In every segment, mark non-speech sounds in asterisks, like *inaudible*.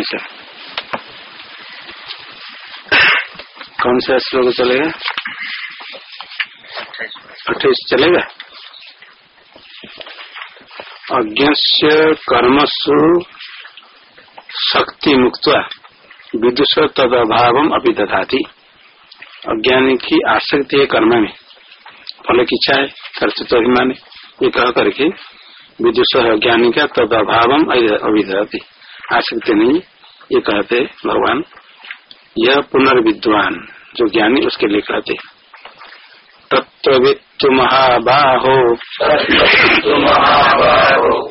अच्छा। कौन सा श्लोक चलेगा? अट्ठाईस चलेगा? अज्ञ कर्मसु शक्ति मुक्त विदुष तद अभाव अभी दधाती। अज्ञानी की आसक्ति है कर्म में। फल की इच्छा है, कर्तृत्व अभिमान ये कह करके विदुष ज्ञानी का तद अभाव अभिधि आसक्ति नहीं ये कहते भगवान, यह पुनर्विद्वान, जो ज्ञानी उसके लिए कहते तत्वित्तु महाबाहो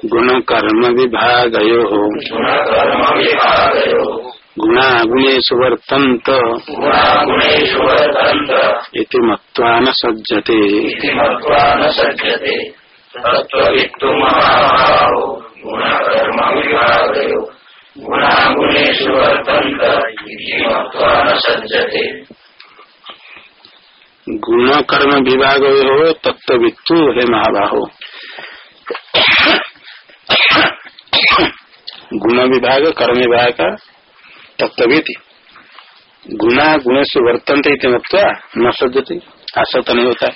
गुण कर्म विभागयो। गुणा गुणेशु वर्तन्त इति मत्वा न सज्जते। गुण कर्म विभाग हो तत्वित्तु हे महाबाहो। गुण विभाग, कर्म विभाग का तत्वित गुणा गुण से वर्तनते मत्वा न सज्जते, आसक्त नहीं होता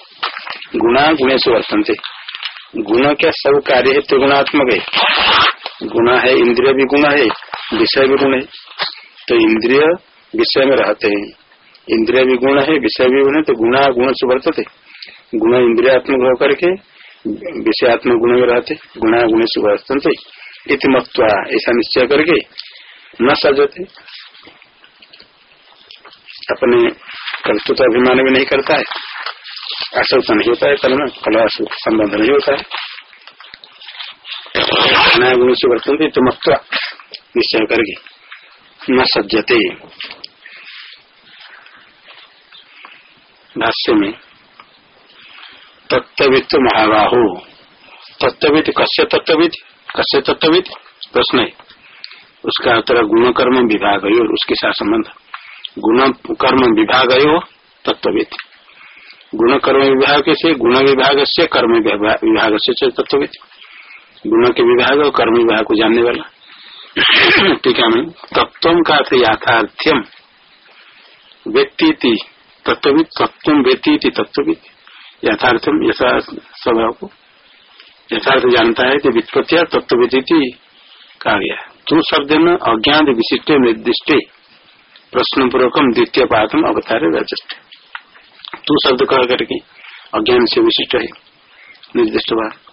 गुणा गुण से वर्तनते। गुण क्या सब कार्य है त्रिगुणात्मक है। गुण है, इंद्रिय भी गुण है। विषय भी गुण है। तो इंद्रिय विषय में रहते हैं। इंद्रिय भी गुण है, विषय भी गुण है तो गुणा गुण से वर्तते। गुण इंद्रियात्मक होकर के विषयात्मक गुण में रहते, गुणा गुण से वर्तनते इति ऐसा निश्चय करके न सजते। अपने कर्तृत्व अभिमान भी नहीं करता है। असक्त नहीं होता है, कल में कल संबंध नहीं होता है। गुण से वर्तन तो मत्वा। निश्चय करके। न सज्जते। भाष्य में तत्वित महाबाहो। तत्वित कस्य तत्वित कश्य तत्वित प्रश्न है। उसका उत्तर गुण कर्म विभाग उसके साथ संबंध। गुण कर्म विभाग तत्वित गुण कर्म विभाग से, गुण विभाग से, कर्म विभाग से तत्वित गुण के विभाग और कर्म विभाग को जानने वाला। टीका में तत्व का याथार्थ्यम व्यक्ति तत्वित तत्व व्यक्ति तत्वित यथार्थम यथा स्वभाव को यथार्थ जानता है कि वित्पत्तिया तत्वित कहा गया तू शब्द में अज्ञात विशिष्ट निर्दिष्ट प्रश्न पूर्वकम द्वितीय पादम अवतार रजिष्ट तू शब्द कह करके अज्ञान से विशिष्ट है। निर्दिष्ट बात।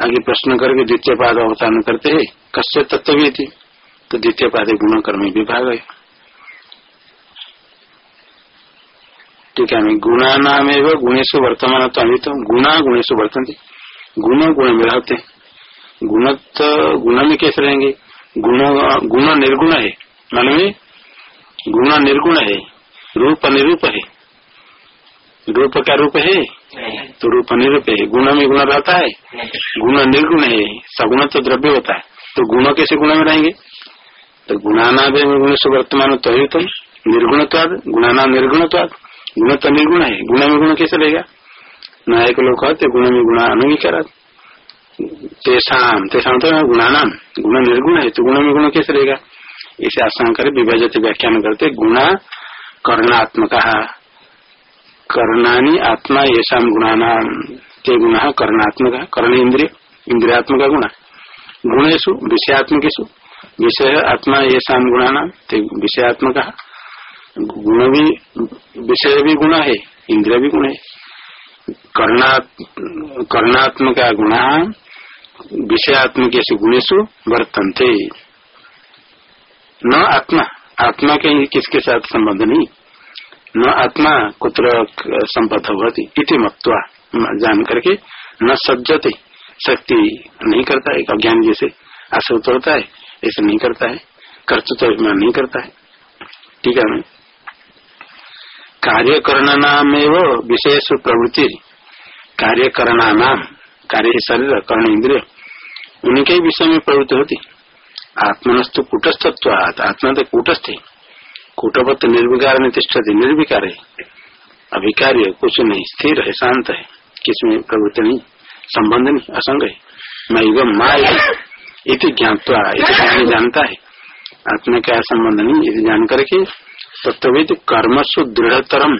आगे प्रश्न करके द्वितीय पाद अवतारण करते है। कश्य तत्व थी तो द्वितीय पाद गुण कर्म विभाग है। ठीक है गुणा नाम एवं गुणेश वर्तमान तो अभी तो गुणा गुणेश वर्तन गुण गुण में रहते गुण तो गुण में कैसे रहेंगे? गुण गुण निर्गुण है। मान में गुण निर्गुण है। रूप निरूप है। रूप का रूप है तो रूप निरूप है, गुण में गुण रहता है, गुण निर्गुण है, सगुण तो द्रव्य होता है तो गुण कैसे गुण में रहेंगे? तो गुणानाद गुण से वर्तमान तो ही तुम निर्गुणत्वाद, गुणाना निर्गुणत्वाद, गुण तो निर्गुण है, गुण में गुण कैसे रहेगा? नायक लोग कहते गुण में गुण अनुविकार तेषाम तेषाम तो गुणानाम, गुण निर्गुण है तो गुण में गुण कैसे रहेगा? इसे आसान कर विभाजित व्याख्यान करते, गुणा कर्णात्मक। कर्णानी आत्मा ये गुणानाम ते गुण कर्णात्मक कर्ण इंद्रिय इंद्रियात्मक गुण। गुणेशु विषयात्मकेशु विषय आत्मा ये गुणानाम ते विषयात्मक। गुण भी विषय भी गुण है इंद्रिय भी गुण है। कर्णात्मक गुण विषयात्मक गुणेशु वर्तनते। न आत्मा आत्मा के किसके साथ संबंध नहीं। न आत्मा कुत्र संबद्ध होती इति मत्वा जान करके न सज्जते। शक्ति नहीं करता है अज्ञान जैसे आसक्त होता है, ऐसे नहीं करता है, कर्तृत्व अभिमान नहीं करता है। ठीक है कार्य करना नाम एवं विशेष प्रवृत्ति। कार्य करना नाम कार्य शरीर, कर्ण इंद्रिय, उनके विषय में प्रवृत्ति होती। आत्मनस्तु कूटस्थत्व आत्मा तो कूटस्थ। है कूटवत्त निर्विकार में तिष्ठती निर्विकार है। अभिकार्य कुछ नहीं, स्थिर है, शांत है। किसमें प्रवृत्ति नहीं, संबंध नहीं, असंग है। मैं युगम माँ इति ज्ञातवा जानता है। आत्मा क्या संबंध नहीं यदि जान करके तत्वित कर्मसु दृढ़तरम।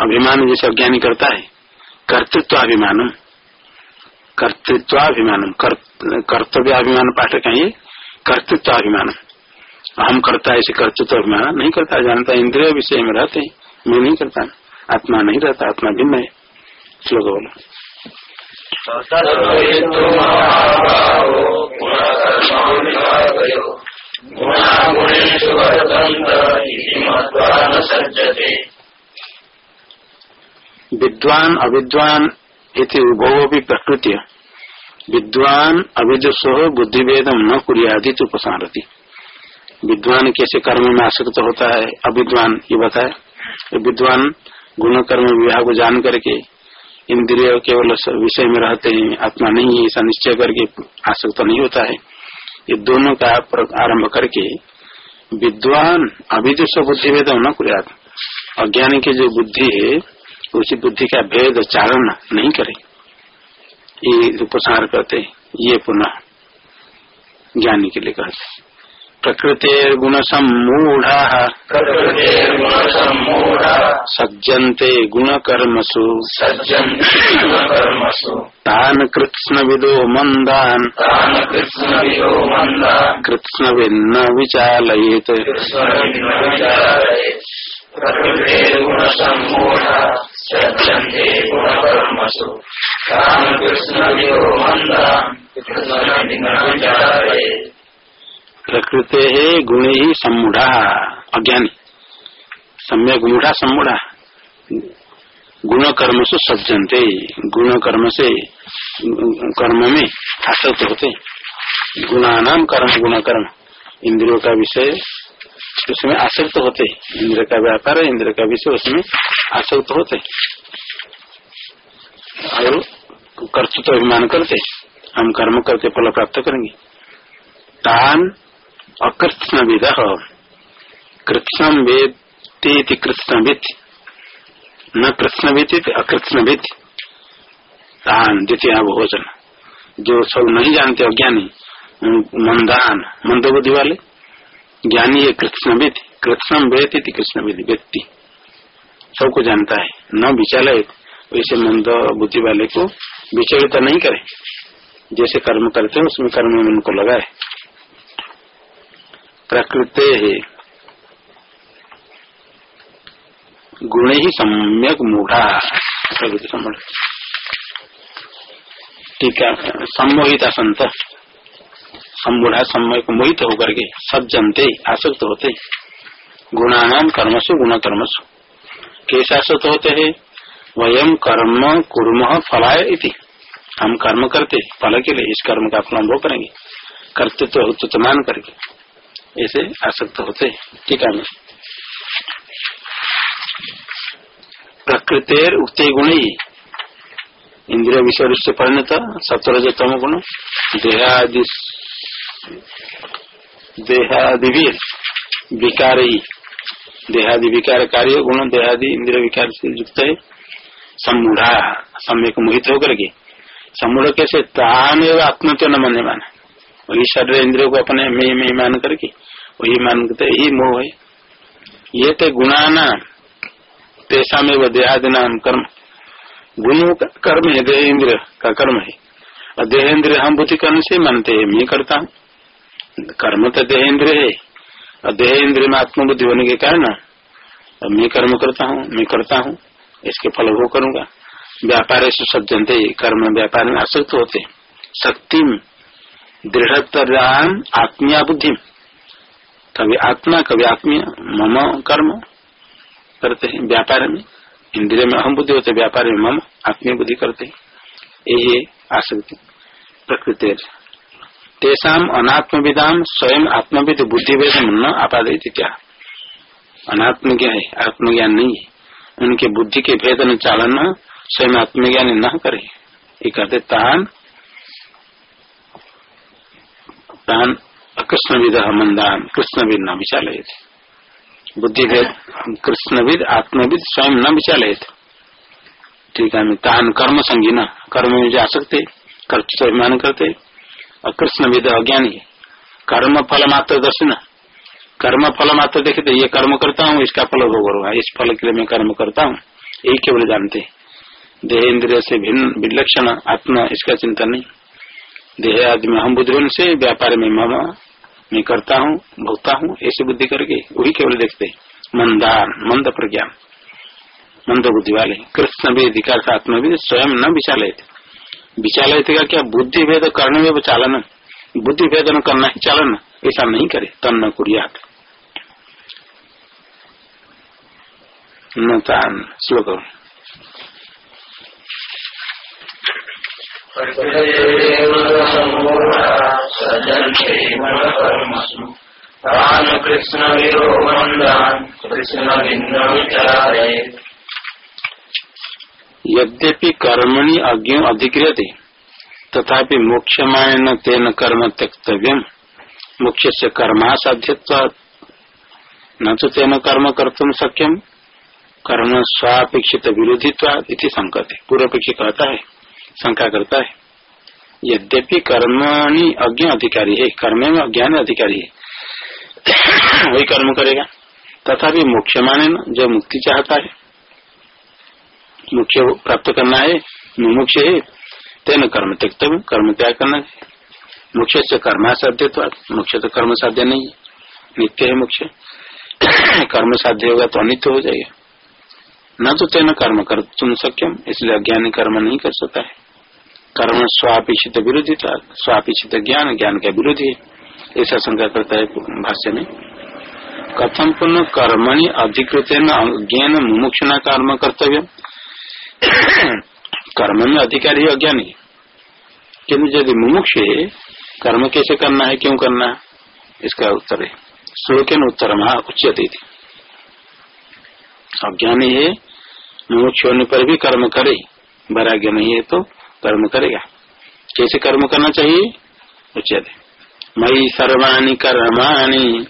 अभिमान जैसे अज्ञानी करता है कर्तृत्वाभिमान कर्तृत्वाभिमान कर्तव्याभिमान पाठ कहिए कर्तृत्वाभिमान हम करता है ऐसे कर्तृत्व अभिमान नहीं करता जानता इंद्रिय विषय में रहते हैं। मैं नहीं करता। आत्मा नहीं रहता आत्मा भिन्न है। श्लोक बोलो। विद्वान अविद्वान इति उभो भी प्रकृति विद्वान अविदुषो बुद्धिभेदम न कुरियादि उपसारती। विद्वान कैसे कर्म में आसक्त होता है, अविद्वान, ये बताए विद्वान गुण, कर्म, विवाह को जान करके इंद्रिय केवल विषय में रहते हैं, आत्मा नहीं है, ऐसा निश्चय करके आसक्त नहीं होता है। ये दोनों का आरंभ करके विद्वान अविदुष बुद्धि भेद न कुरियात अज्ञान की जो बुद्धि है, उसी बुद्धि का भेद चारण नहीं करे। ये उपसार करते ये पुनः ज्ञानी के लिए कहते प्रकृतिर्गुण सम्मूढ़ा सज्जन्ते गुणकर्मसु। तान कृत्स्न विदो मंदान कृत्स्न भिन्न विचालयेत। प्रकृते है गुण ही सम्मूढ़ा, अज्ञानी। सम्यक मूढ़ा, सम्मूढ़ा। गुण कर्म से सज्जनते। गुण कर्म से कर्म में आसक्त होते। गुणानाम कर्म गुण कर्म इंद्रियों का विषय उसमें आसक्त होते। इंद्र का व्यापार है इंद्र का विषय उसमें आसक्त होते। और कर्तृत्व अभिमान करते। हम कर्म करके फल प्राप्त करेंगे। तान अकृष्ण विद कृष्ण वेदी कृष्ण विद न कृष्ण विद अकृष्ण विद तान द्वितीय भोजन जो सब नहीं जानते अज्ञानी, मंदान, मंदबुद्धि वाले, ज्ञानी है कृष्णविद कृष्ण वेद कृष्ण विद व्यक्ति सबको जानता है। न विचालय वैसे मंद बुद्धि वाले को विचलित नहीं करे। जैसे कर्म करते हैं, उसमें कर्म में उनको लगाए। प्रकृते। गुण ही सम्यक मूढ़ा। प्रकृति सम्मूढ़ टीका सम्मोहिता संत सम्मूढ़ा सम्यक मोहित होकर के सब जनते आसक्त होते। गुणानाम कर्मसु गुण कर्मसु कैसे आसक्त होते हैं? वयम कर्म कुर्म फलाय इति। हम कर्म करते, फल के लिए इस कर्म का फल अनुभव करेंगे। कर्तृत्व तो मान करके। ऐसे आसक्त होते टीका में प्रकृतिर उक्ति गुण। ही इंद्रिय विषय से परिणत सत्रज तम गुण देहादि देहादि विकार। ही देहादि विकार कार्य गुण, देहादि इंद्रिय विकार से युक्त है। सम्मूढ़ा। सम्यक मोहित होकर के। सम्मूढ़ कैसे? तान एवं आत्मत्व न मन माना वही शरीर इंद्रियों को अपने में में मान करके, वही मानते यही मोह है। ये तो गुणाना पेशा में वो देहादि नाम कर्म। गुणों कर्म है देह इंद्र का कर्म है। और देह इंद्र हम बुद्धि कर्म से मानते हैं, मैं करता हूँ। कर्म तो देह इंद्र है। और देह इंद्र में आत्मबुद्धि होने के कारण मैं कर्म करता हूँ, मैं करता हूँ, इसके फल वो करूँगा। व्यापार से सज्जनते कर्म व्यापार में आसक्त होते शक्ति दृढ़तर आत्मीय बुद्धि कभी आत्मा कभी आत्मीय, मम कर्म करते हैं, व्यापार। में इंद्रिय में अहम बुद्धि होते, व्यापार में मम आत्मीय बुद्धि करते हैं। यही आसक्ति। प्रकृति तेसाम अनात्मविदाम स्वयं आत्मविद बुद्धि न आपादित क्या? अनात्मज्ञा है आत्मज्ञान नहीं है। उनके बुद्धि के भेद न चालन, स्वयं आत्मज्ञान न करे। ये कहते तान तान कृष्णविद मंदान कृष्णविद न विचालय थे बुद्धिभेद कृष्णविद, आत्मविद स्वयं न विचालय थे ठीक है तान कर्म संगी न। कर्म में जा सकते अभिमान करते। और कृष्णविद अज्ञानी कर्म फल मात्र दर्शन कर्म फल मात्र देखते ये कर्म करता हूँ, इसका फल भोग इस फल के लिए मैं कर्म करता हूँ यही केवल जानते। देह इंद्रिय से भिन्न, विलक्षण आत्मा, इसका चिंता नहीं। देह आदि में हम बुद्धि से व्यापार में मम, मैं करता हूँ, भोगता हूँ, ऐसी बुद्धि करके वही केवल देखते मंदार, मंद प्रज्ञान मंद बुद्धि वाले कृष्ण भी अधिकार आत्मा भी स्वयं न विचालय विचालय का क्या? बुद्धि भेद करने में चालन बुद्धि भेदन करना ही चालन ऐसा नहीं करे, तन न कुरियात। श्लोक। कृष्ण यद्यपि कर्मणि अज्ञ अधिक्रियते तथापि मोक्षमायन तेन कर्म त्यक्तव्य मोक्ष से कर्मासाध्यत्व न तो तेन कर्म कर्तुम सक्यम कर्म स्वापेक्षित विरोधित्व इति संकते। पूर्वपक्षी कहता है। शंका करता है। यद्यपि कर्मणि अज्ञ अधिकारी है कर्म में अज्ञान अधिकारी है। *coughs* वही कर्म करेगा। तथापि मोक्ष माने जो मुक्ति चाहता है मुख्य प्राप्त करना है, मुमुक्ष है, तेन कर्म त्यक्त कर्म त्याग करना है। मुख्य से कर्मासाध्य तो मुख्य तो कर्म साध्य नहीं है। नित्य है मुख्य *coughs* कर्म साध्य होगा तो अनित्य हो जाएगा। न तो तेना कर्म कर, तुम सक्यम इसलिए अज्ञानी कर्म नहीं कर सकता है। कर्म स्वापिछित विरोधी था स्वापिछित ज्ञान ज्ञान का विरोधी है ऐसा शंका करता है भाष्य में। कथम पुनः कर्मणि अधिकृत ज्ञान मुमुक्षुना कर्म कर्तव्य कर्म में अधिकारी अज्ञानी किन्तु यदि मुमुक्ष है, कर्म कैसे करना है, क्यों करना इसका उत्तर है। श्लोक उत्तर महा उच्चते अज्ञानी है, मुमुक्ष होने पर भी कर्म करे, वैराग्य नहीं है तो कर्म करेगा। कैसे कर्म करना चाहिए? उच्चते मयि सर्वाणि कर्माणि।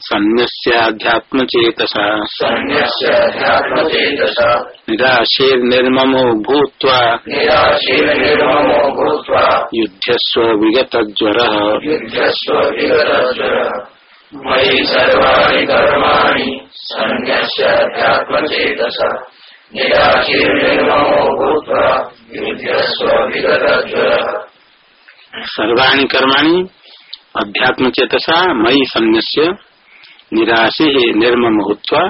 सन्न्यस्याध्यात्मचेतसा निराशेर्निर्ममो भूत्वा। युध्यस्व विगतज्वरः। मयि सर्वाणि कर्माणि। सन्न्यस्याध्यात्मचेतसा निराशीर्निर्ममो भूत्वा युध्यस्व विगतज्वरः सर्वाणी कर्माणी अध्यात्म चेतसा मई सन्यास्य निराशी निर्मम होत्वा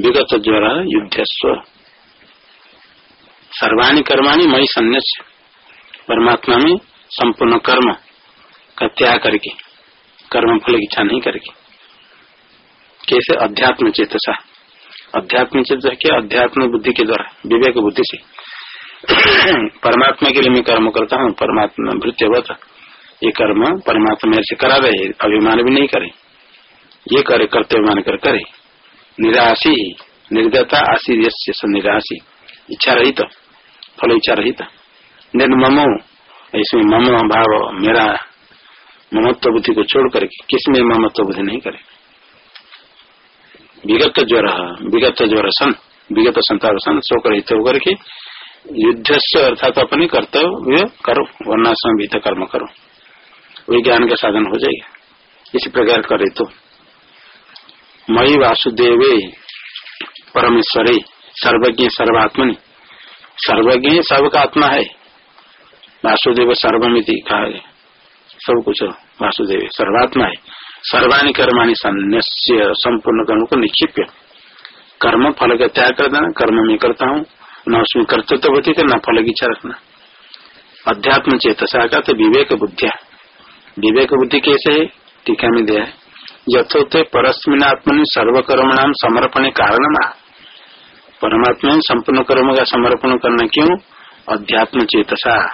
विगत ज्वर युद्धस्व। सर्वाणी कर्माणी मई सन्यास्य परमात्मा में संपूर्ण कर्म का त्याग करके कर्म फल इच्छा नहीं करके। कैसे? अध्यात्म चेतसा अध्यात्म चेतसा के अध्यात्म बुद्धि के द्वारा, विवेक बुद्धि से। परमात्मा के लिए मैं कर्म करता हूँ, परमात्मा भृत्यवत ये कर्म परमात्मा से करा रहे, अभिमान भी नहीं करे। ये करे कर्तव्य मान कर, करे। निराशी निर्दता आशी निराशी। इच्छा रहित, फल इच्छा रहित। निर्ममो इसमें मम भाव, मेरा ममत्व बुद्धि को छोड़ करके, किसमें ममत्व बुद्धि नहीं करे? विगत ज्वर विगत ज्वर सन, विगत संताप सन शोक रहित होकर के युद्ध से अर्थात अपने कर्तव्य करो वर्णा संहित कर्म करो। वही ज्ञान का साधन हो जाएगा। इसी प्रकार करे तो। मई वासुदेव परमेश्वरे, सर्वज्ञ, सर्वात्मनि। सर्वज्ञ सबका आत्मा है। वासुदेव सर्वमिति कहा है सब कुछ वासुदेव सर्वात्मा है। सर्वाणी कर्माणी सन्यास्य संपूर्ण कर्म को निक्षिप्य। कर्म फल का त्याग कर देना, कर्म में करता हूँ, न उसमें कर्तव्य होती थे न फल की इच्छा रखना। अध्यात्म चेतसा का तो विवेक बुद्धिया विवेक बुद्धि कैसे है? टीका में दिया है। यथोत परस्मिन आत्मनि सर्वकर्म नाम समर्पण कारण परमात्मा संपूर्ण कर्म का समर्पण करना क्यों? अध्यात्म चेतसा।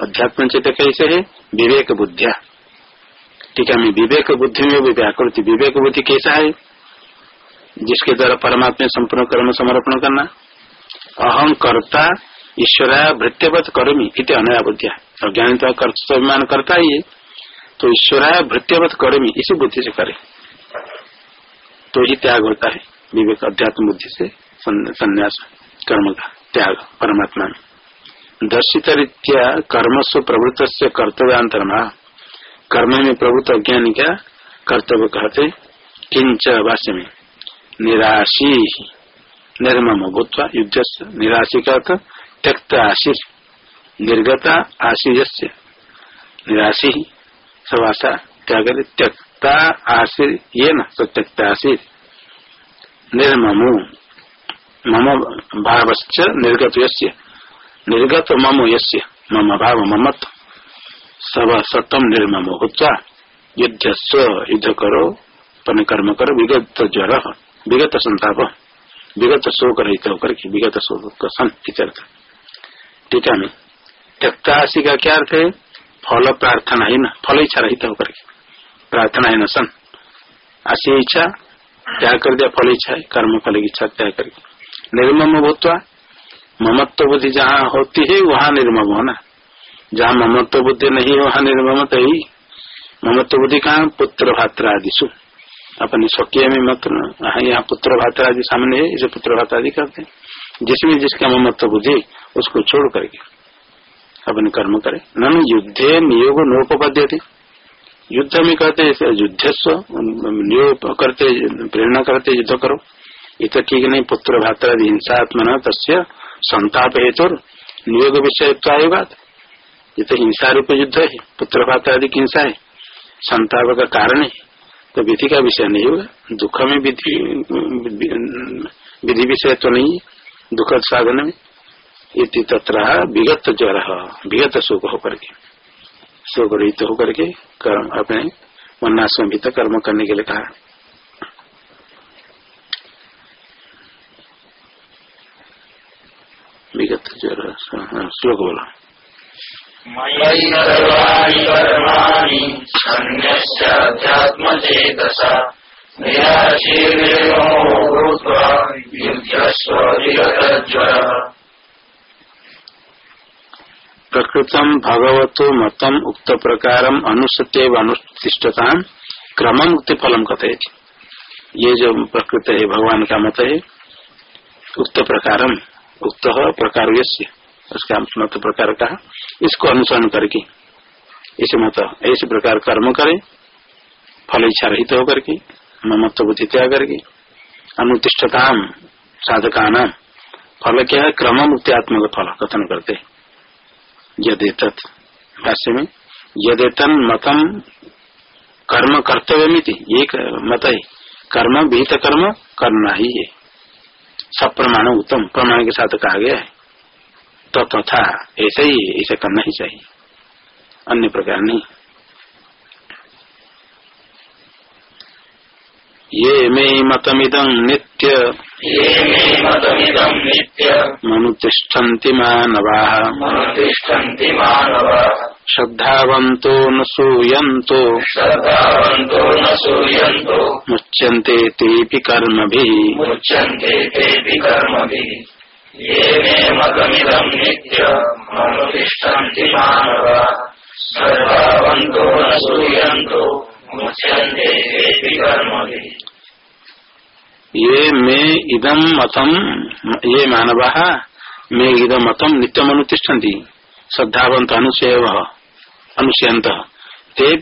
अध्यात्म चेत कैसे है? विवेक बुद्धिया। टीका में विवेक बुद्धि में व्याकृति विवेक बुद्धि कैसा है? जिसके द्वारा परमात्मा संपूर्ण कर्म समर्पण करना। अहम कर्ता ईश्वरा भृत्यवत कर्मी इत अनया बुद्धिया। अज्ञानी तो कर्तव्यमान करता ही है। तो ईश्वर भृत्यवत कर्मी इसी बुद्धि से करे। तो ही त्याग होता है। विवेक अध्यात्म बुद्धि से संन्यास कर्म का त्याग परमात्मा में। दर्शित रीत्या कर्मस्व प्रवृत्त से कर्म में प्रभुत्व अज्ञानी क्या? कर्तव्य कहते किंच भाष्य में निराशी, निर्मम भूतवा युद्ध निराशी का त्यक्त आशीर, निर्गता आशीर निराशी सब आशा क्या करे त्यक्ता आशीर ये न तो त्यक्त आशीर, निर्ममो, मम भावश्च निर्गत यस्य निर्गत मम यस्य, मम भाव ममत सब सतम निर्मम होता। युद्ध स्व युद्ध करो पन कर्म करो विगत ज्वर विगत संताप। विगत शोक रहित होकर के विगत शोक सन इत्यर्थ। टीका में। त्यक्ताशी का क्या अर्थ है? फल प्रार्थना ही न, फल इच्छा रहित होकर के। प्रार्थना है न सन। आशी इच्छा, त्याग कर दिया, फल इच्छा है, कर्म, फल की इच्छा त्याग करके निर्मम भूतवा ममत्व बुद्धि जहाँ होती है, वहाँ निर्मम होना। जहाँ ममत्व बुद्धि नहीं है, वहाँ निर्मम तो ही। ममत्व बुद्धि कहा? पुत्र भात्र आदि सु। अपने स्वकीय में मत यहाँ पुत्र भात्र आदि सामने है, इसे पुत्र भात्र आदि करते हैं। जिसमें जिसका ममत्व बुद्धि उसको छोड़ करके अपने कर्म करे। नन युद्धे नियोग नोपद्य थे युद्ध में कहते युद्ध नियोग करते, प्रेरणा करते, युद्ध करो। ये तो ठीक नहीं, पुत्र भात्रादि हिंसात्मन तस्य संताप हेतु नियोग विषय आएगा ये तो हिंसा रूप युद्ध है पुत्र भात्रादि की हिंसा है, संताप का कारण है। तो विधि का विषय नहीं होगा। दुख में विधि विधि विषय तो नहीं है, दुख साधन में। इति तत्र विगत ज्वर, विगत शोक होकर के। शोक रहित होकर के कर्म, अपने मनाश्रम भी कर्म करने के लिए कहा। विगत ज्वर श्लोक बोला। मयि सर्वाणि कर्माणि विगतज्वरः प्रकृतम भगवतो मतम उक्त प्रकार अनुसत्य अनुष्ठिष्टता क्रम मुक्ति फलम कथे ये जो प्रकृत है भगवान का मत है उक्त प्रकारम उक्त प्रकार उसका मत प्रकार कहा इसको अनुसरण करके, इस मत, ऐसे प्रकार कर्म करे, फल इच्छा रहित होकर के ममत्व बुद्धि त्याग करके अनुतिष्ठता साधका नाम फल क्या है? क्रम मुक्त्यात्मक फल, कथन करते। यदेत भाष्य में, यदेतन मतम कर्म कर्तव्य मिति एक मत है। कर्म विहित कर्म करना ही है। सब प्रमाण उत्तम, प्रमाण के साथ कहा गया है। तो तथा तो ऐसा ही ऐसा करना ही चाहिए। अन्य प्रकार नहीं। ये मे मतमिदं नित्य। ये मे मतमिदं नित्य। मनुतिष्ठन्ति मानवाः। श्रद्धावन्तो न सूयन्तो श्रद्धावन्तो न सूयन्तो मुच्यन्ते तेऽपि कर्मभिः। मुच्यन्ते तेऽपि कर्मभिः ये मे मतमिदं नित्य मनुतिष्ठन्ति मानवाः। श्रद्धावन्तो न सूयन्तो, मुच्यन्ते तेऽपि कर्मभिः ये मे इदम मतम ये मानवा, मे इदम मतम नित्यम अनुतिष्ठन्ति श्रद्धावंत अनुशय अनुशयंत ते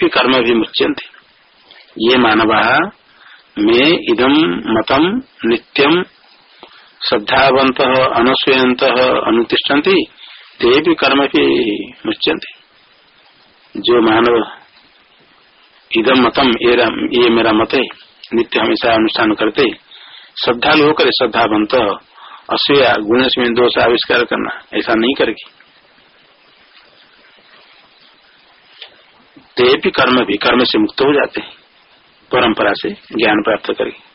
श्रद्धावंत अनुसयंत अनुतिष्ठन्ति, ते भी कर्म भी मुच्यंते जो मानव इदम मतम ये मेरा मत है नित्य हमेशा अनुष्ठान करते, श्रद्धालु होकर श्रद्धावंत असूया गुण में दोष आविष्कार करना, ऐसा नहीं करेगी। ते भी कर्म भी, कर्म से मुक्त हो जाते परंपरा से ज्ञान प्राप्त करके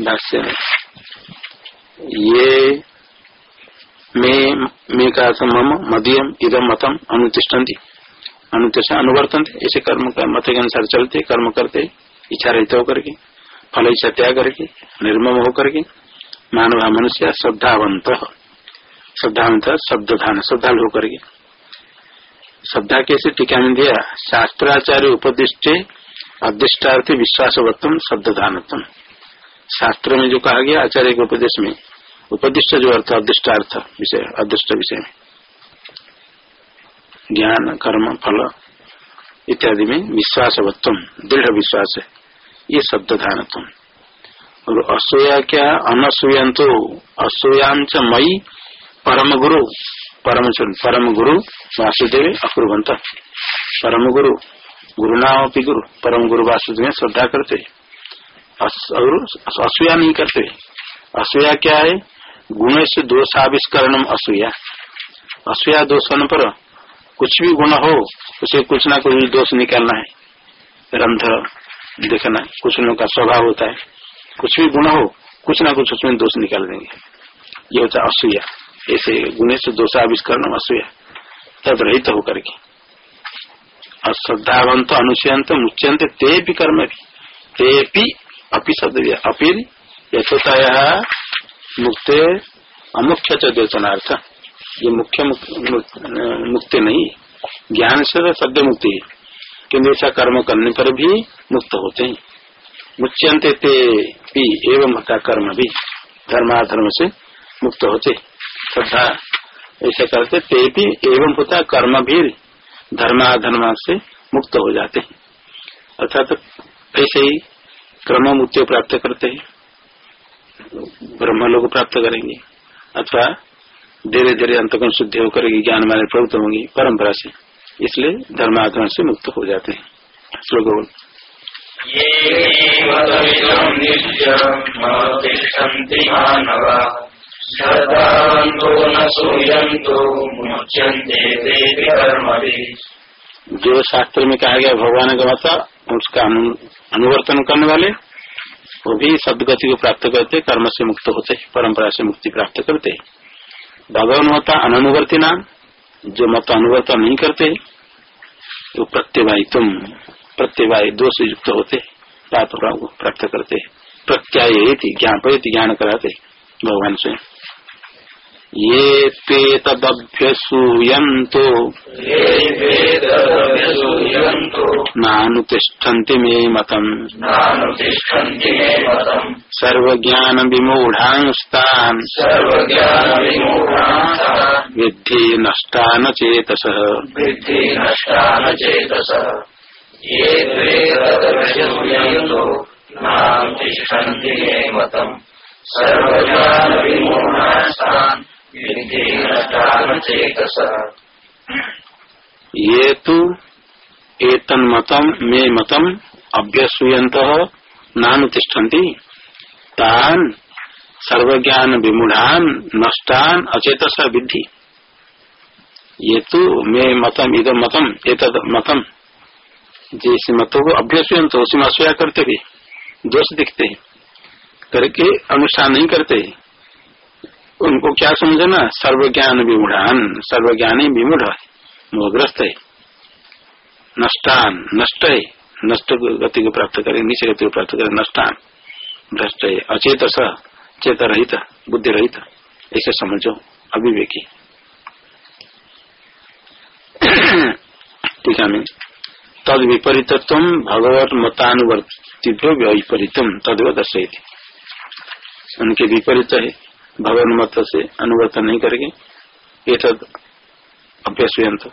भाष्य में ये मैं का मम मदीयम इदम मतम अनुतिष्ठन्ति। अनुतिष्ठ अनुवर्तन ऐसे कर्म का मत के अनुसार चलते, कर्म करते इच्छा रहते होकर के फल इच्छा त्याग करके निर्मम होकर के, मानव मनुष्य श्रद्धावंत। श्रद्धावंत शब्द धान श्रद्धालु होकर के। श्रद्धा कैसे टीका में दिया, शास्त्राचार्य उपदिष्टे अधिष्टार्थी विश्वासवत्तम शब्द धानत्म शास्त्र में जो कहा गया, आचार्य के उपदेश में, उपदिष्ट जो अर्थ अधिष्टार्थ विषय, अदृष्ट विषय में। ज्ञान, कर्म, फल इत्यादि में विश्वासवत्व दृढ़ विश्वास है। ये शब्द धानत्व और असूया क्या? अनसूयंतो। असूयाम च मई परम गुरु परम परम गुरु वासुदेव अकुरवंत परम गुरु गुरु। नाम गुरु परम गुरु वासुदेव श्रद्धा करते। और असूया नहीं करते। असूया क्या है? गुण से दोष आविष्करण असूया असूया दोष होने पर कुछ भी गुण हो, उसे कुछ ना कुछ दोष निकालना है। रंध देखना कुछ लोगों का स्वभाव होता है। कुछ भी गुण हो, कुछ ना कुछ उसमें दोष निकाल देंगे। ये होता है असूया ऐसे गुणे से दोषाविष्करण असूया तब रहित होकर के। अश्रद्धावंत अनुष्यंत मुच्यंत ते भी कर्म भी। ते भी अपी शब्द अपील यथोता मुक्त अमुख्य चेतनार्थ ये मुख्य मुक्ति नहीं, ज्ञान से सद्य मुक्ति है। किन्तु ऐसा कर्म करने पर भी मुक्त होते हैं। मुच्यंत भी, एवं का कर्म भी, धर्माधर्म से मुक्त होते। श्रद्धा ऐसा करते, ते भी, एवं होता कर्म भी धर्माधर्म से मुक्त हो जाते हैं। अर्थात ऐसे ही क्रम मुक्ति प्राप्त करते हैं। ब्रह्म लोग प्राप्त करेंगे। अथवा धीरे धीरे अंतकोण शुद्धि होकर ज्ञान माने प्रवृत्त होंगी परंपरा से। इसलिए धर्माधर्म से मुक्त हो जाते हैं। श्लोक जो शास्त्र में कहा गया भगवान का मत उसका अनुवर्तन करने वाले, वो भी सदगति को प्राप्त करते, कर्म से मुक्त होते, परंपरा से मुक्ति प्राप्त करते। भगवान मता अनुवर्ती नाम, जो मत अनुवर्तन नहीं करते वो प्रत्यवायी तुम, प्रत्यवाय दोष युक्त होते, पाप को प्राप्त करते प्रत्याय ज्ञान ज्ञान कराते, भगवान से ये ते तदभ्यसूयन्तो नानुतिष्ठन्ति मे मतम्। सर्वज्ञान विमूढांस्तान् विद्धि नष्टान चेतस। ये नानुतिष्ठन्ति मे मतम्। सर्वज्ञान विमूढांस्तान् ये तो एतन मतम, मे मतम अभ्यसूयंत नानुतिष्ठन्ति तान सर्वज्ञान विमूढ़ान, नष्टान अचेत विद्धि। ये तो मे मतम इदम मतम, एतद मतम। जैसे मतों को अभ्यसूयंत उसी में असूया करते भी दोष दिखते करके अनुष्ठान नहीं करते उनको क्या समझना? सर्वज्ञान विमूढ़ान। सर्वज्ञानी विमूढ़, मोहग्रस्त है। नष्टान, नष्ट। है नष्ट गति को प्राप्त करे, नीचे गति को प्राप्त करे, नष्टान। भ्रष्ट है अचेत चेत रहित बुद्धि रहित ऐसे समझो, अभिवेकी। ठीक है तद विपरीत भगवत मतानुवर्तिभ्यो विपरीतम तदव दर्शयती उनके विपरीत है। भगवान मत से अनुवर्तन नहीं करेंगे। ये तद अभ्यसुयंत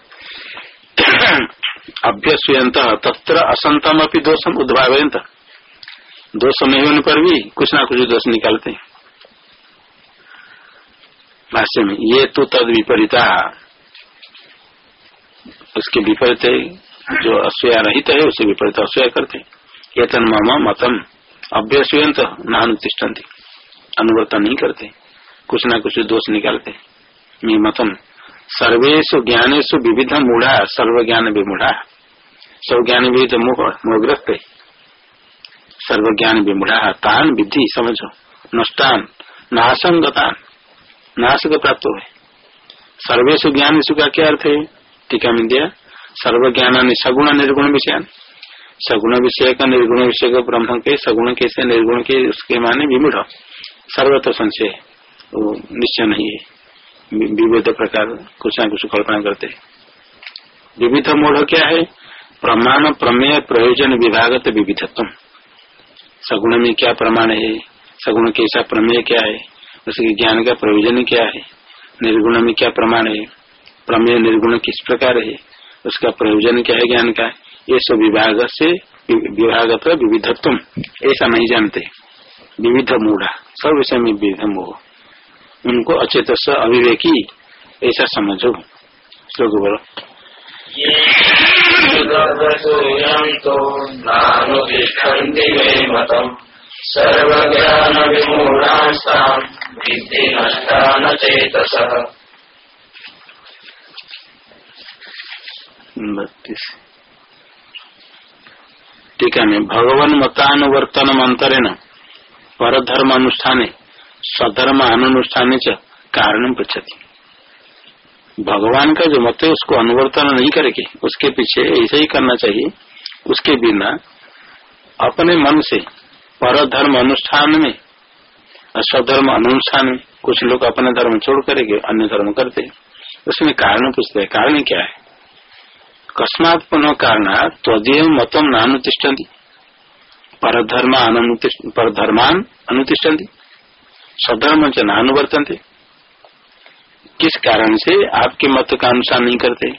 *clears throat* अभ्यसुयंत तत्र असंतम अपनी दोषम उद्भावयंत दोष नहीं होने पर भी कुछ ना कुछ दोष निकालते हैं। भाष्य में, ये तो तद विपरीता। उसके विपरीत जो अश्वया रहित है, उसे विपरीत अश्वया करते ये तन मम मतम। अभ्यसुयंत नानुतिष्ठन्ति। अनुवर्तन नहीं करते। कुछ ना कुछ दोष निकालते मतम सर्वेशु ज्ञानेशु विविध मूढ़ा सर्व ज्ञान विमूढ़ा सर्व ज्ञान विविध मोहग्रस्त सर्व ज्ञान विमूढ़ा, तान विधि समझो। नष्टान नासंगतान नाश को प्राप्त हुए। सर्वेशु ज्ञान का क्या अर्थ है? टीका में दिया। सर्व ज्ञान सगुण निर्गुण विषय सगुण विषय का निर्गुण विषय का ब्रह्म के, सगुण कैसे निर्गुण के, उसके माने विमूढ़। सर्वत्र संशय। वो निश्चय नहीं है। विविध प्रकार कुछ ना कुछ कल्पना करते हैं। विविध मूढ़ क्या है? प्रमाण, प्रमेय, प्रयोजन, विभागत विविधत्व सगुण में क्या प्रमाण है? सगुण कैसा प्रमेय क्या है? उसके ज्ञान का प्रयोजन क्या है? निर्गुण में क्या प्रमाण है? प्रमेय, निर्गुण किस प्रकार है? उसका प्रयोजन क्या है ज्ञान का? ये सब विभाग से विभाग विविधत्व ऐसा नहीं जानते। विविध मूढ़ा सब विषय में विविध मोह उनको अचेत अविवेकी ऐसा समझो। श्लोक बोलो। न बत्तीस। टीका में भगवान मतानुवर्तन अंतरेण पर धर्म अनुष्ठान सधर्म अनुष्ठान च कारण पृछति भगवान का जो मत है, उसको अनुवर्तन नहीं करेंगे। उसके पीछे ऐसे ही करना चाहिए। उसके बिना अपने मन से पर धर्म अनुष्ठान में स्वधर्म अनुष्ठान में कुछ लोग अपने धर्म छोड़ करेंगे अन्य धर्म करते उसमें कारण पूछते हैं। कारण क्या है? कस्मात पुनः कारण तदीय मतम नानुतिष्ठती परधर्म परधर्मान अनुतिष्ठती सधर्म च नानुवर्तनते किस कारण से आपके मत का अनुसार नहीं करते?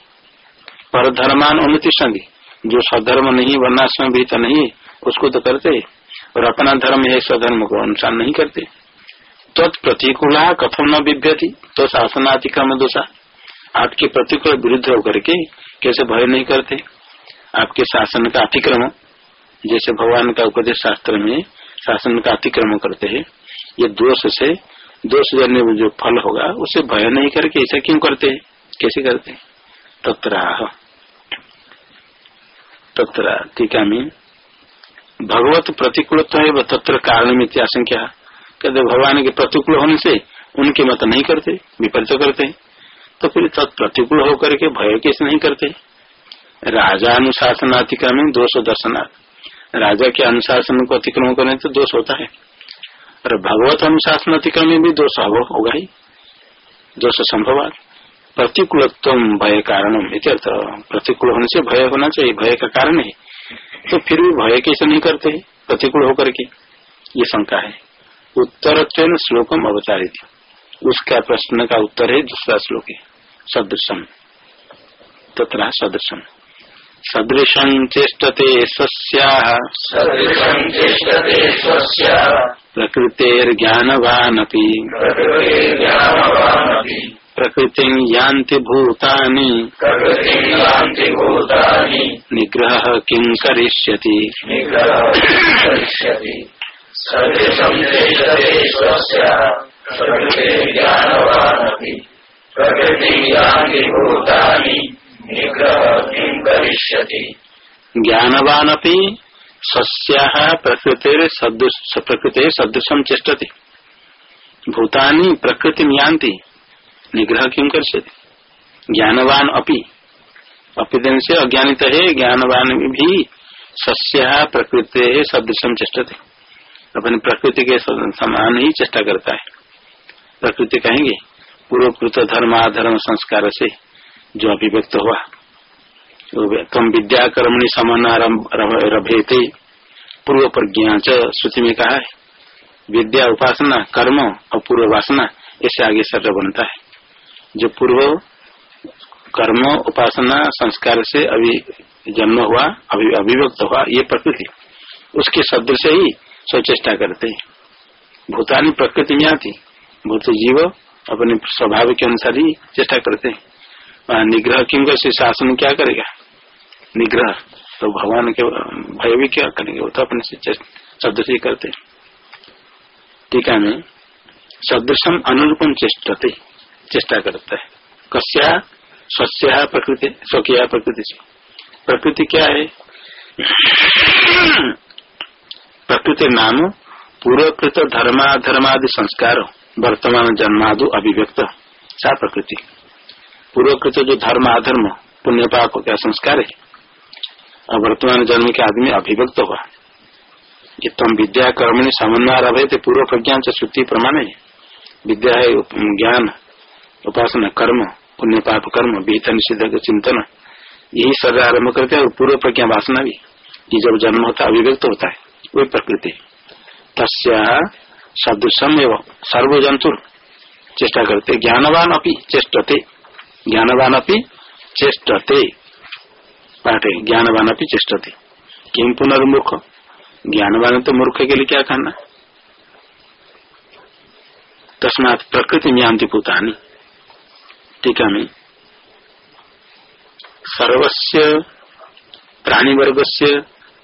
परधर्मान अनुतिष्ठती जो सधर्म नहीं वर्णाश्रम भी तो नहीं, उसको तो करते। और अपना धर्म है, स्वधर्म को अनुसार नहीं करते। तत्प्रतिकूला कथम न बिभ्यति तो शासनातिक्रम दोषा आपके प्रतिकूल विरुद्ध होकर के कैसे भय नहीं करते? आपके शासन का अतिक्रम जैसे भगवान का उपदेश शास्त्र में शासन का अतिक्रम करते हैं ये दोष से, दोष जन्य जो फल होगा, उसे भय नहीं करके ऐसा क्यों करते हैं? कैसे करते हैं? तत्राह। तत्र टीका में भगवत प्रतिकूल तो है तत्र कारण में आशंका। कहते भगवान के प्रतिकूल होने से उनके मत नहीं करते, विपरीत करते हैं। तो फिर प्रतिकूल होकर के भय कैसे नहीं करते? राजा अनुशासन अतिक्रम दोष दर्शनार्थ राजा के अनुशासन को अतिक्रम करने तो दोष होता है। और भगवत अनुशासन अतिक्रम भी दोष होगा ही। दोष संभव प्रतिकूल भय कारण प्रतिकूल होने से भय होना चाहिए, भय का कारण है। तो फिर भी भय कैसे नहीं करते? प्रतिकूल होकर के। ये शंका है। उत्तर श्लोकम अवतारित उसका प्रश्न का उत्तर है, दूसरा श्लोक है। सदृशम। तथा सदृशम। सदृशं चेष्टते स्वस्याः प्रकृतेर्ज्ञानवानपि। प्रकृतिं यान्ति भूतानि। निग्रहः किं करिष्यति? ज्ञानवान सस्या प्रकृति प्रकृति सदृशम चेष्टते भूतानी प्रकृति यान्ति, निग्रह किम कर सकते ज्ञानवान अपि। दिन से अज्ञानित है ज्ञानवान भी सस्या प्रकृति सदृशम चेष्टते अपनी प्रकृति के समान ही चेष्टा करता है। प्रकृति कहेंगे पूर्वकृत धर्माधर्म संस्कार से जो अभिव्यक्त हुआ। तम विद्या कर्मणि समान रभेते। पूर्व प्रज्ञा श्रुति में कहा है, विद्या उपासना, कर्म और पूर्व वासना ऐसे आगे सर्व बनता है। जो पूर्व कर्म, उपासना, संस्कार से अभी, जन्म हुआ, अभी, अभिव्यक्त हुआ, ये प्रकृति। उसके शब्द से ही स्वचेष्टा करते भूतानी प्रकृति में आती, भूत जीव अपने स्वभाव के अनुसार ही चेष्टा करते हैं। निग्रह किम कर शासन क्या करेगा? निग्रह। तो भगवान के भय भी क्या करेंगे? वो तो अपने शब्द से करते। टीका में सदृशम अनुरूपम चेष्टते, चेष्टा करता है। कस्या, स्वस्या प्रकृति, स्वकीय प्रकृति से। प्रकृति क्या है? प्रकृति नाम पूर्वकृत धर्माधर्मादि संस्कार, वर्तमान जन्मादु अभिव्यक्त। सा प्रकृति। पूर्वकृत जो धर्म अधर्म पुण्य पाप का संस्कार है और वर्तमान जन्म के आदमी अभिव्यक्त हुआ। कि तुम विद्या कर्म समन्वय रहे थे पूर्व प्रज्ञान से श्रुति प्रमाण। है विद्या है ज्ञान, उपासना कर्म पुण्य पाप कर्म विहित निषिद्ध चिंतन। यही शरीर आरंभ करते हैं और पूर्व प्रज्ञा वासना भी कि जब जन्म होता है, अभिव्यक्त होता है, वही प्रकृति। तस्या सदृशम एवं सर्व जंतु चेष्टा करते, ज्ञानवान अपनी चेष्टते। ज्ञानवान अपनी चेष्टते। पाठ है ज्ञानवान अपनी चेष्टते किम पुनर्मूर्ख ज्ञानवान तो मूर्ख के लिए क्या करना तस्मात प्रकृति ज्ञान भूतानी टीका में सर्वस्व प्राणी वर्ग से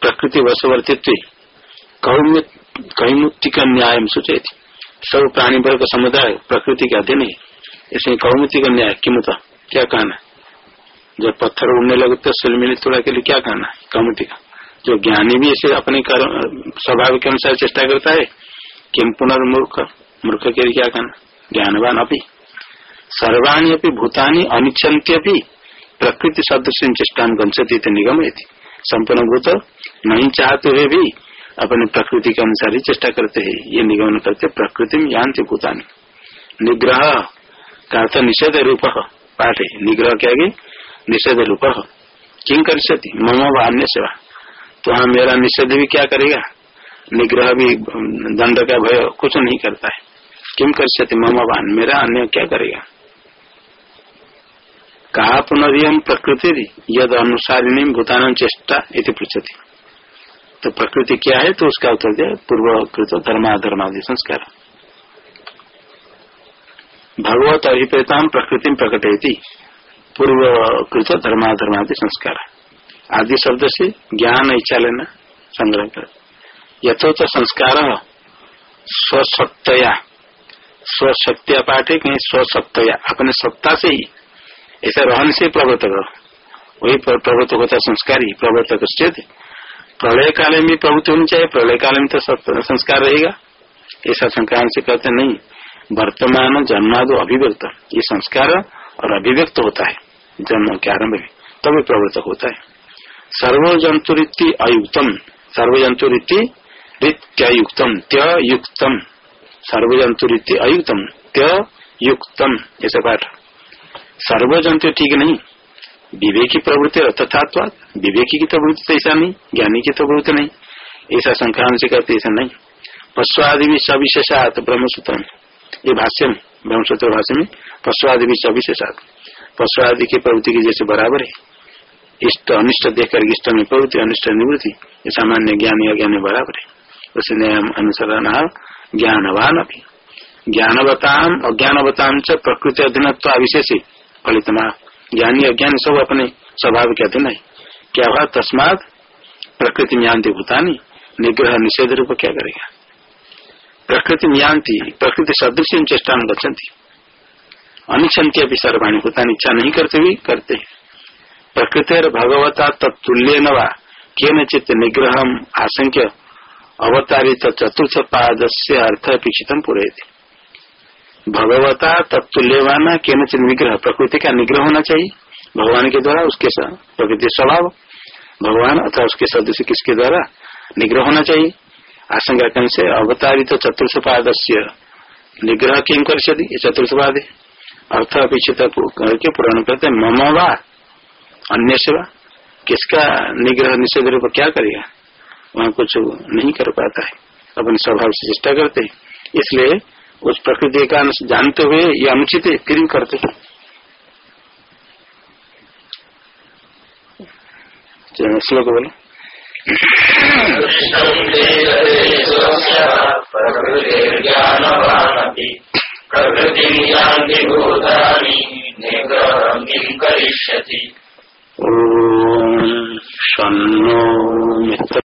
प्रकृति वशवर्तित्व कौमुक्ति का न्याय सूचित सब प्राणी वर्ग समुदाय प्रकृति के अधीन है। इसमें कौमुक्ति का न्याय किमुत? क्या कहना जब पत्थर उड़ने लगे तो सिलमिली थोड़ा के लिए क्या कहना कौमुक्ति का जो ज्ञानी भी इसे अपने स्वभाव के अनुसार चेष्टा करता है, किम पुनर्मूर्ख? मूर्ख के लिए क्या कहना ज्ञानवान अभी सर्वाणी अपनी भूतानी, अनिच्छन्ति भी प्रकृति सदृश चेष्टा गंसती निगम संपूर्ण भूत नहीं चाहते हुए भी अपने प्रकृति के अनुसार ही चेष्टा करते हैं। ये निगमन करते प्रकृति में यान्ति भूतानी। निग्रह, का अर्थ निषेध रूप। पाठ। है निग्रह क्या गए निषेध रूप किम कर मम व अन्य सेवा। तो हाँ मेरा निषेध भी क्या करेगा? निग्रह भी दंड का भय कुछ नहीं करता है। किम कर सकती मम वान मेरा अन्य क्या करेगा? कहा पुनरियम प्रकृति यद अनुसारिणी भूतान चेष्टा इति पृछति तो प्रकृति क्या है? तो उसका उत्तर दिया पूर्व पूर्वकृत धर्माधर्मादि संस्कार। भगवत अभिप्रेता प्रकृति प्रकटयती। पूर्वकृत धर्माधर्मादि संस्कार। आदि शब्द से ज्ञान इच्छा लेना संग्रह कर। यथोत संस्कार स्वसत्तया स्वशक्तिया पाठ है कहीं स्वसत्तया अपने सत्ता से ही। ऐसा रहन से प्रवर्तक वही प्रवर्तक होता संस्कार ही प्रवर्तक प्रलय काल में प्रवृत्ति होनी चाहिए, प्रलय काल में तो संस्कार रहेगा। ऐसा संक्रांत से कहते नहीं। वर्तमान जन्मादो अभिव्यक्त। ये संस्कार और अभिव्यक्त होता है। जन्म के आरंभ में। तभी प्रवृत्त होता है। सर्व जंतुरीति अयुक्तम। सर्व जंतुरीति रित्युक्तम त्ययुक्तम। सर्व जंतुरीति अयुक्तम। त्ययुक्तम। ऐसा पाठ। सर्वजंतु ठीक नहीं। विवेकी प्रवृत्ति तथा विवेकी की प्रवृत्ति तो ऐसा नहीं। ज्ञानी की प्रवृत्ति नहीं। ऐसा संक्रांत से करते ऐसा नहीं। पशुआदि भी सविशेषात ब्रह्मसूत्र ये भाष्य में ब्रह्मसूत्र भाष्य में पशुआदि भी सविशेषात पशुआदि की प्रवृत्ति की जैसे बराबर है। इष्ट, अनिष्ट देखकर इष्ट में प्रवृत्ति, अनिष्ट निवृत्ति, ये सामान्य ज्ञानी अज्ञानी बराबर है। उस नियम अनुसरण ज्ञानवान अभी। ज्ञानवताम, अज्ञानवताम च प्रकृति अधीनत्व विशेष फलित ज्ञानी अज्ञानी सब अपने स्वभाव के अधीन है। क्या हुआ? तस्मात प्रकृति ज्ञानती भूतानी, निग्रह निषेध रूप क्या करेगा? प्रकृति ज्ञानती, प्रकृति सदृश चेष्टा में गच्छन्ति अनिच्छन्ति अभी सर्वाणी भूतानी इच्छा नहीं करते हुए करते प्रकृति भगवता तत्तुल्य नवा के निग्रह आशंक्य अवतारित चतुर्थ पाद से अर्थ अपेक्षित पूरे थे भगवता तत्तुल्यवान के निग्रह, प्रकृति का निग्रह होना चाहिए। भगवान के द्वारा उसके प्रकृति स्वभाव, भगवान अथवा उसके सदस्य किसके द्वारा निग्रह होना चाहिए। आशंका कर्ण से अवतारित चतुर्थ पाद निग्रह किम कर चतुर्थ पाद अर्थ अपेक्षित करके पुराण करते मम वा अन्य सेवा किसका निग्रह, निषेध रूप क्या करेगा? वहाँ कुछ नहीं कर पाता है। अपने स्वभाव से चेष्टा करते इसलिए उस प्रकृति का जानते हुए ये अनुचित है। फिर करते श्लोक बोलो। ओम सन्नो मित्र